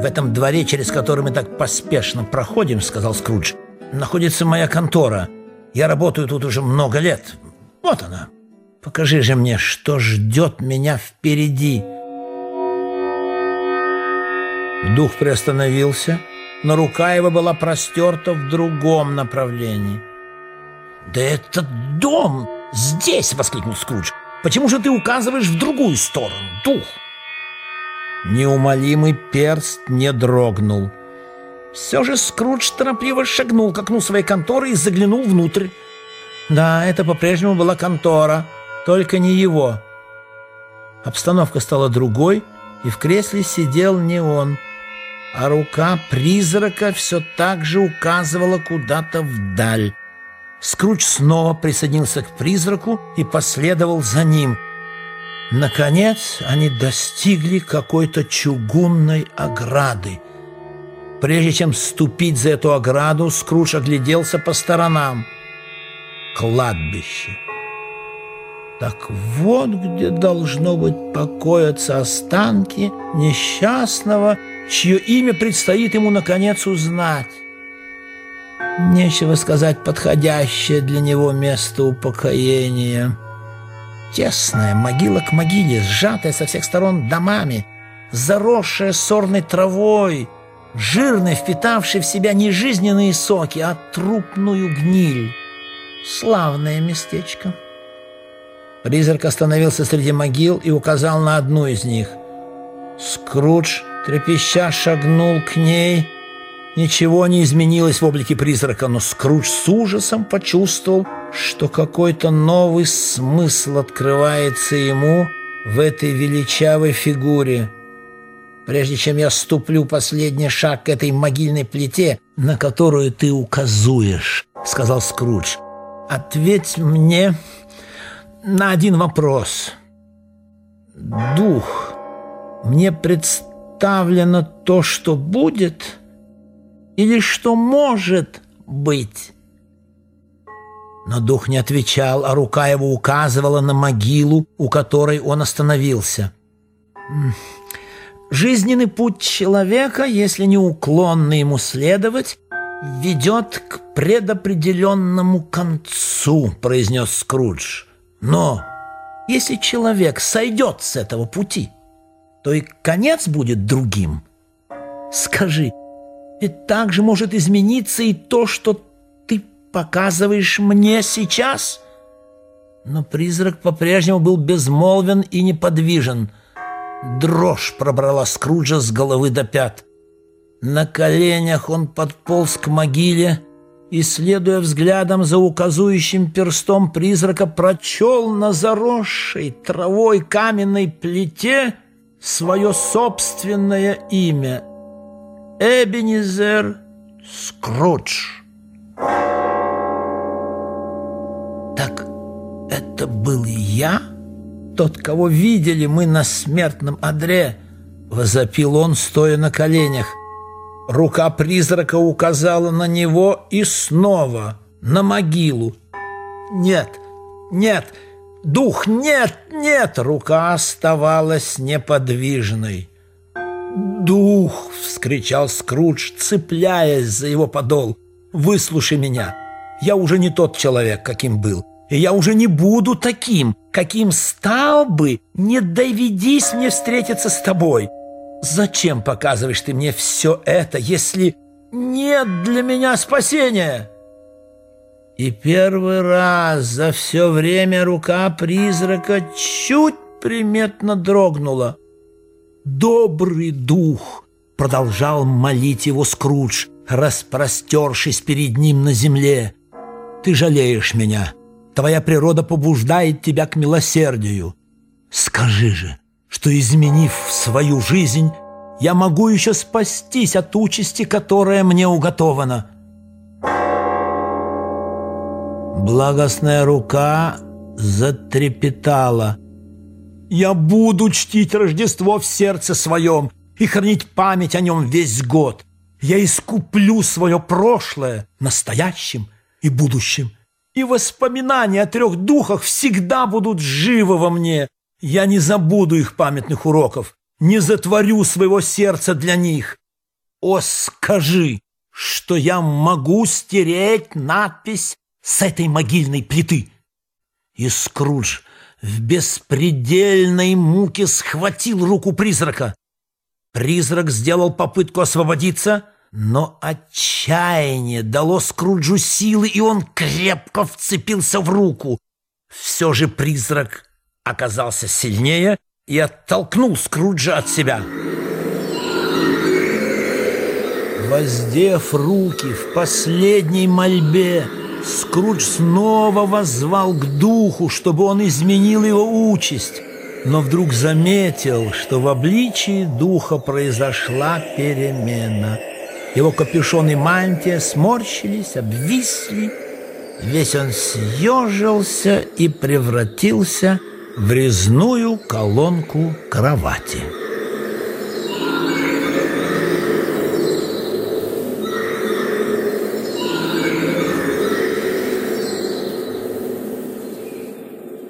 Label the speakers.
Speaker 1: В этом дворе, через который мы так поспешно проходим, сказал Скрудж, находится моя контора. Я работаю тут уже много лет. Вот она. Покажи же мне, что ждет меня впереди. Дух приостановился, но рука его была простерта в другом направлении. «Да это дом! Здесь!» — воскликнул Скрудж. «Почему же ты указываешь в другую сторону, дух?» Неумолимый перст не дрогнул. Все же Скрудж торопливо шагнул к окну своей конторы и заглянул внутрь. Да, это по-прежнему была контора, только не его. Обстановка стала другой, и в кресле сидел не он, а рука призрака все так же указывала куда-то вдаль. Скрудж снова присоединился к призраку и последовал за ним. Наконец они достигли какой-то чугунной ограды. Прежде чем ступить за эту ограду, Скрудж огляделся по сторонам. Кладбище. Так вот где должно быть покоятся останки несчастного, чье имя предстоит ему наконец узнать. Нечего сказать подходящее для него место упокоения. Тесная могила к могиле, сжатая со всех сторон домами, заросшая сорной травой, жирной, впитавшей в себя не жизненные соки, а трупную гниль. Славное местечко. Призрак остановился среди могил и указал на одну из них. Скрудж, трепеща, шагнул к ней — Ничего не изменилось в облике призрака, но Скрудж с ужасом почувствовал, что какой-то новый смысл открывается ему в этой величавой фигуре. Прежде чем я ступлю последний шаг к этой могильной плите, на которую ты указуешь, — сказал Скрудж, — ответь мне на один вопрос. Дух, мне представлено то, что будет — или что может быть. Но дух не отвечал, а рука его указывала на могилу, у которой он остановился. Жизненный путь человека, если неуклонно ему следовать, ведет к предопределенному концу, произнес Скрудж. Но если человек сойдет с этого пути, то и конец будет другим. Скажи, и также может измениться и то, что показываешь мне сейчас. Но призрак по-прежнему был безмолвен и неподвижен. Дрожь пробрала Скруджа с головы до пят. На коленях он подполз к могиле и, следуя взглядом за указующим перстом призрака, прочел на заросшей травой каменной плите свое собственное имя — Эбенезер Скрудж. Это был я? Тот, кого видели мы на смертном одре? Возопил он, стоя на коленях. Рука призрака указала на него и снова на могилу. Нет, нет, дух, нет, нет! Рука оставалась неподвижной. «Дух!» — вскричал Скрудж, цепляясь за его подол. «Выслушай меня! Я уже не тот человек, каким был, и я уже не буду таким, каким стал бы, не доведись мне встретиться с тобой. Зачем показываешь ты мне все это, если нет для меня спасения?» И первый раз за все время рука призрака чуть приметно дрогнула. «Добрый дух!» — продолжал молить его Скрудж, распростершись перед ним на земле. «Ты жалеешь меня. Твоя природа побуждает тебя к милосердию. Скажи же, что, изменив свою жизнь, я могу еще спастись от участи, которая мне уготована». Благостная рука затрепетала — я буду чтить Рождество в сердце своем и хранить память о нем весь год. Я искуплю свое прошлое настоящим и будущим. И воспоминания о трех духах всегда будут живы во мне. Я не забуду их памятных уроков, не затворю своего сердца для них. О, скажи, что я могу стереть надпись с этой могильной плиты. И Скрудж в беспредельной муке схватил руку призрака. Призрак сделал попытку освободиться, но отчаяние дало Скруджу силы, и он крепко вцепился в руку. Все же призрак оказался сильнее и оттолкнул Скруджа от себя. Воздев руки в последней мольбе, Скрудж снова воззвал к духу, чтобы он изменил его участь, но вдруг заметил, что в обличии духа произошла перемена. Его капюшон и мантия сморщились, обвисли, весь он съежился и превратился в резную колонку кровати.